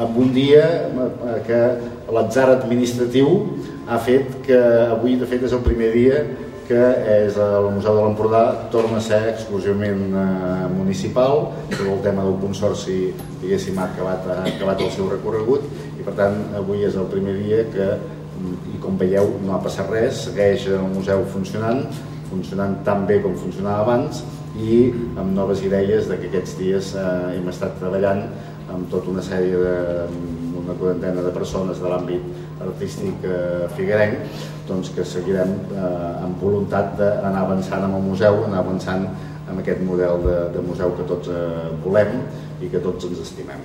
amb un dia eh, que l'atzar administratiu ha fet que avui de fet és el primer dia que és el Museu de l'Empordà torna a ser exclusivament eh, municipal, tot el tema del consorci diguéssim ha acabat, ha acabat el seu recorregut i per tant avui és el primer dia que i com veieu no ha passat res, segueix el museu funcionant, funcionant tan bé com funcionava abans i amb noves idees de que aquests dies eh, hem estat treballant amb tota una sèrie de una quarantena de persones de l'àmbit artístic eh, figuerenc doncs que seguirem eh, amb voluntat d'anar avançant amb el museu, anar avançant amb aquest model de, de museu que tots eh, volem i que tots ens estimem.